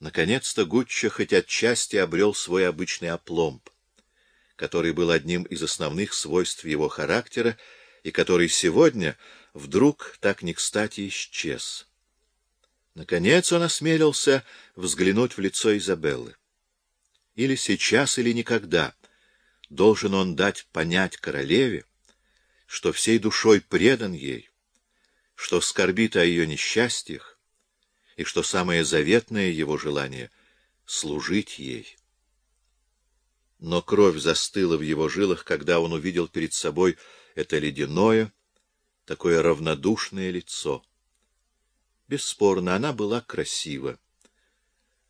Наконец-то Гуччо хоть отчасти обрел свой обычный опломб, который был одним из основных свойств его характера и который сегодня вдруг так не кстати исчез. Наконец он осмелился взглянуть в лицо Изабеллы. Или сейчас, или никогда должен он дать понять королеве, что всей душой предан ей, что скорбит о ее несчастьях, и что самое заветное его желание — служить ей. Но кровь застыла в его жилах, когда он увидел перед собой это ледяное, такое равнодушное лицо. Бесспорно, она была красива.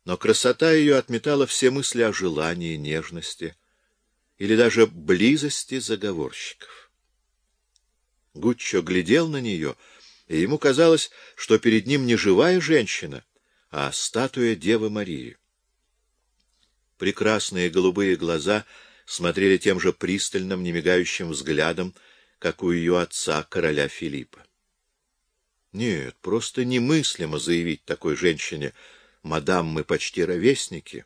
Но красота ее отметала все мысли о желании, нежности или даже близости заговорщиков. Гуччо глядел на нее — и ему казалось, что перед ним не живая женщина, а статуя Девы Марии. Прекрасные голубые глаза смотрели тем же пристальным, немигающим взглядом, как у ее отца, короля Филиппа. Нет, просто немыслимо заявить такой женщине, «Мадам, мы почти ровесники,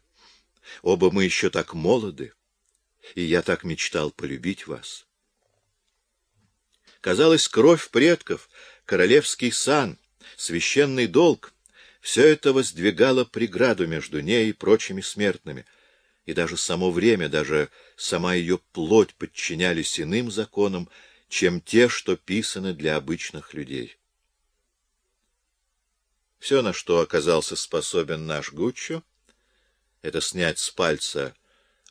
оба мы еще так молоды, и я так мечтал полюбить вас». Казалось, кровь предков — королевский сан, священный долг — все это воздвигало преграду между ней и прочими смертными, и даже само время, даже сама ее плоть подчинялись иным законам, чем те, что писаны для обычных людей. Все, на что оказался способен наш Гуччо, это снять с пальца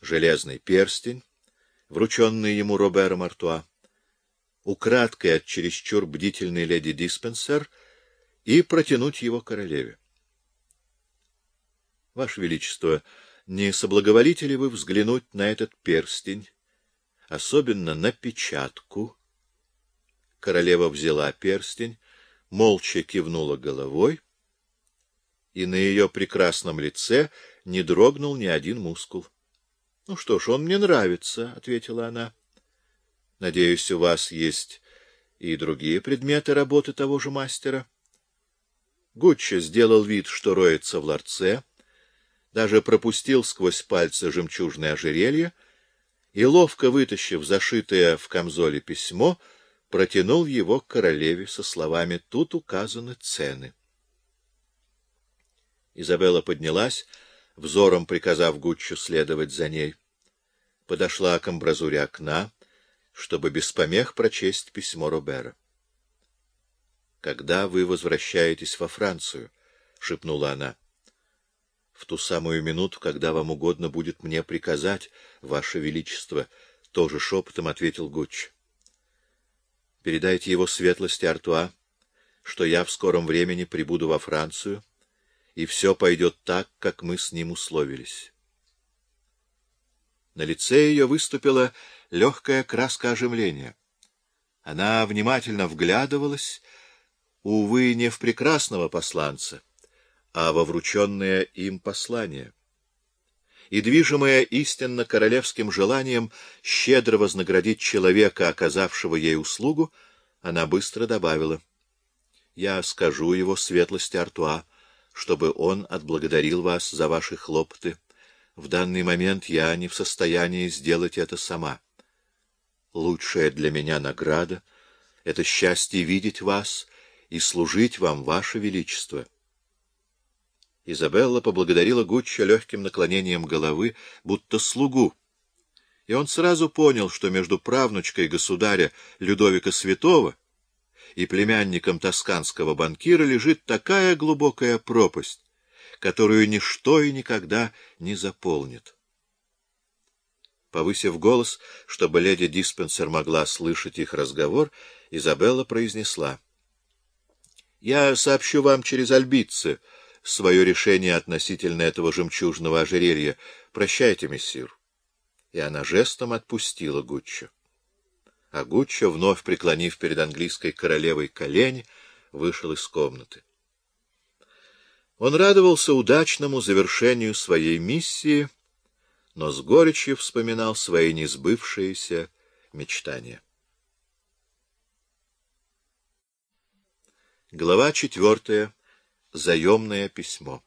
железный перстень, врученный ему Робером Артуа, украдкой от чересчур бдительной леди Диспенсер и протянуть его королеве. — Ваше Величество, не соблаговолите ли вы взглянуть на этот перстень, особенно на печатку? Королева взяла перстень, молча кивнула головой, и на ее прекрасном лице не дрогнул ни один мускул. — Ну что ж, он мне нравится, — ответила она. — Надеюсь, у вас есть и другие предметы работы того же мастера. Гуччо сделал вид, что роется в ларце, даже пропустил сквозь пальцы жемчужное ожерелье и, ловко вытащив зашитое в камзоле письмо, протянул его к королеве со словами «Тут указаны цены». Изабелла поднялась, взором приказав Гуччо следовать за ней. Подошла к амбразуре окна, чтобы без помех прочесть письмо Робера. «Когда вы возвращаетесь во Францию?» — шепнула она. «В ту самую минуту, когда вам угодно будет мне приказать, Ваше Величество», — тоже шепотом ответил Гуч. «Передайте его светлости Артуа, что я в скором времени прибуду во Францию, и все пойдет так, как мы с ним условились». На лице ее выступила легкая краска оживления. Она внимательно вглядывалась, увы, не в прекрасного посланца, а во врученное им послание. И, движимая истинно королевским желанием щедро вознаградить человека, оказавшего ей услугу, она быстро добавила, «Я скажу его светлости Артуа, чтобы он отблагодарил вас за ваши хлопоты. В данный момент я не в состоянии сделать это сама». Лучшая для меня награда — это счастье видеть вас и служить вам, ваше величество. Изабелла поблагодарила Гуччо легким наклонением головы, будто слугу, и он сразу понял, что между правнучкой государя Людовика Святого и племянником тосканского банкира лежит такая глубокая пропасть, которую ничто и никогда не заполнит. Повысив голос, чтобы леди Диспенсер могла слышать их разговор, Изабелла произнесла. — Я сообщу вам через Альбицы свое решение относительно этого жемчужного ожерелья. Прощайте, мессир. И она жестом отпустила Гуччо. А Гуччо, вновь преклонив перед английской королевой колени, вышел из комнаты. Он радовался удачному завершению своей миссии — но с горечью вспоминал свои несбывшиеся мечтания. Глава четвертая. Заемное письмо.